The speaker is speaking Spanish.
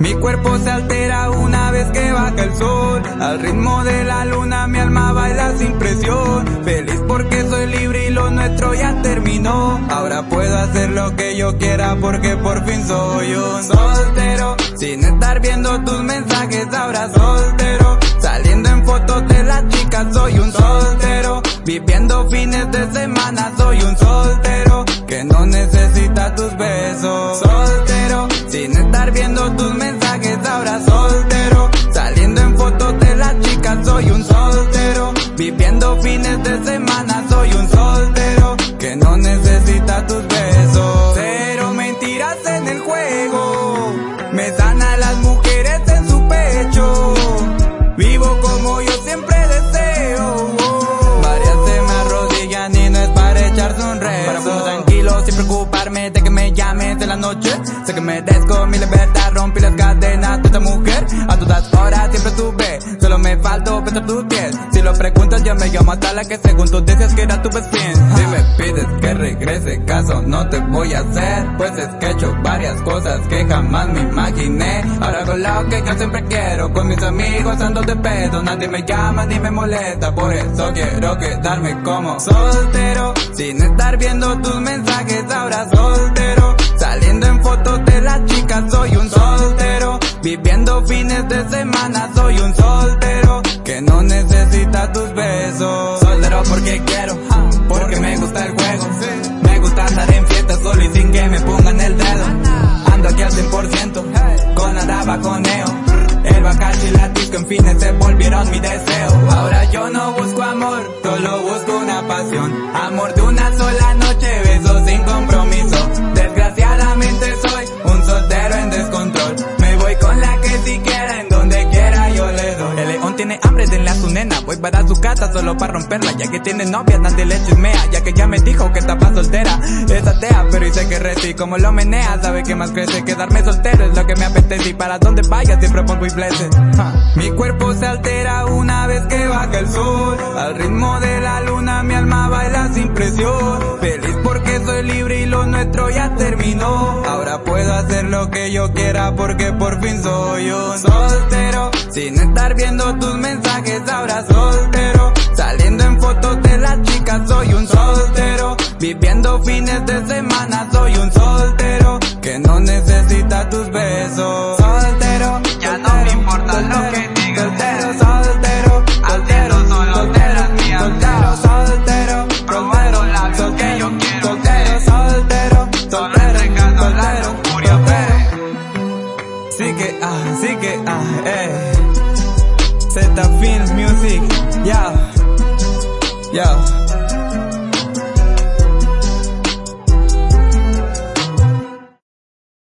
Mi cuerpo se altera una vez que baja el sol. Al ritmo de la luna mi alma baila sin presión. Nuestro ya terminó. Ahora puedo hacer lo que yo quiera porque por fin soy un soltero. Sin estar viendo tus mensajes ahora soltero. Saliendo en fotos de las chicas soy un soltero. Viviendo fines de semana soy un soltero. Que no necesita Me sana las mujeres noche. Sé que merezco mi libertad, rompí las cadenas de esta mujer. A todas horas siempre tuve, solo me faltó besar tus pies. Si lo preguntas, yo me llamo hasta la que según tú dices que era tu friend. Si me pides que regrese, caso no te voy a hacer. Pues es que he hecho varias cosas que jamás me imaginé. Ahora con lo que yo siempre quiero, con mis amigos ando de pedo. Nadie me llama ni me molesta, por eso quiero quedarme como soltero. Sin estar viendo tus mensajes, ahora soltero. Soy un soltero. Viviendo fines de semana, soy un soltero. Que no necesita tus besos. Soltero porque quiero, porque me gusta el juego. Me gusta andar en fiestas solo y sin que me pongan el dedo. Tiene hambre, denle a su nena. Voy para su casa solo para romperla. Ya que tiene novia, nadie le chismea. Ya que ya me dijo que estaba soltera. Es atea, pero dice que rete y como lo menea, sabe que más crece. Quedarme soltero es lo que me apetece. Y para donde vaya siempre pongo y blessed. Mi cuerpo se altera una vez que baja el sol. Al ritmo de la luna mi alma baila sin presión. Feliz porque soy libre y lo nuestro ya terminó. Lo que yo quiera porque por fin soy un soltero. Sin estar viendo tus mensajes ahora soltero. Saliendo en fotos de las chicas soy un soltero. Viviendo fines de semana ah, sí que ah, eh. Z Films Music, yeah, yeah.